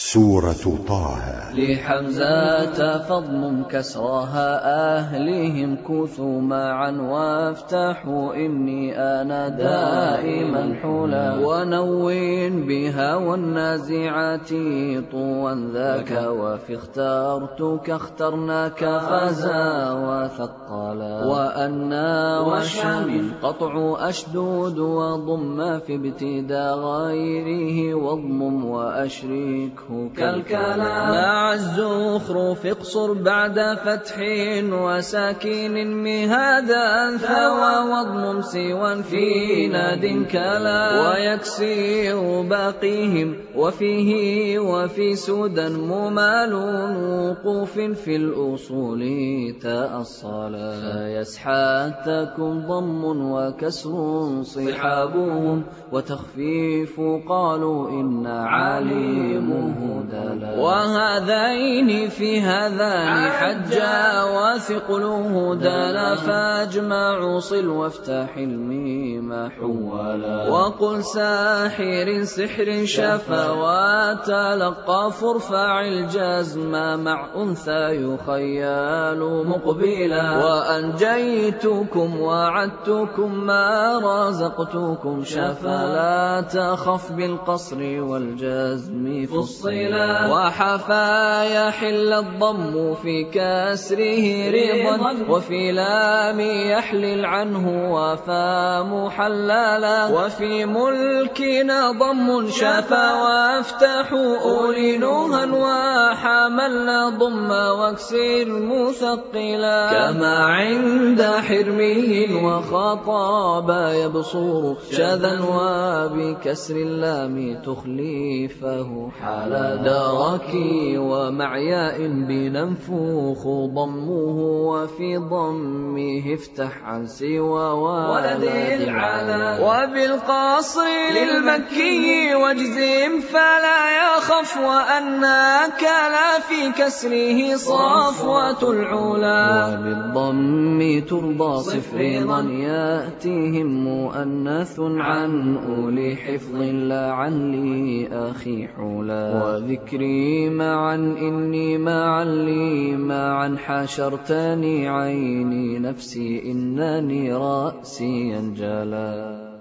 سورة طه. لحمزة فضم كسرها أهلهم كثوا معا وافتحوا إني أنا دائما حلا ونوين بها والنازعات طوا ذاك وفي اخترتك اخترناك فزا وثقلا وأنا وشام قطع أشدود وضم في ابتداء غيره واضمم وأشركه كالكلام. مع الزخرف اقصر بعد فتح وساكن مهادا ثوى واضمم سوى في ناد كلا. ويكسر باقيهم وفيه وفي سودا ممال وقوف في الأصول تأصلا فيسحاتكم ضم وكسر صحابهم وتخفيف قالوا إن عليمه دلا وهذين في هذان حجا وثقله دلا فاجمع صل وافتح الميم حولا وقل ساحر سحر شفا وتلقى فارفع الجزم مع أنثى يخيال مقبلا وأنجيتكم وعدتكم ما رزقتكم شفا لا تخف بالقصر والجزم فصلا وحفا يحل الضم في كسره رضا وفي لام يحلل عنه وفا محللا وفي ملكنا ضم شفا وافتح أولي نوها وحملنا ضم واكسر مثقلا. كما عند حرمه وخطاب يبصر شذا وبكسر اللام تخليفه حال دركي ومعياء بننفوخ ضمه وفي ضمه افتح عن سوى ولد العلا. وبالقاصر للمكي واجزم فلا يخف وأناك لا في كسره صفوة العلا وبالضم ترضى صفرا يأتيهم مؤنث عن أولي حفظ لا عن لي أخي حلا وذكري معا إني معا لي معا. حشرتني عيني نفسي إنني رأسي انجلا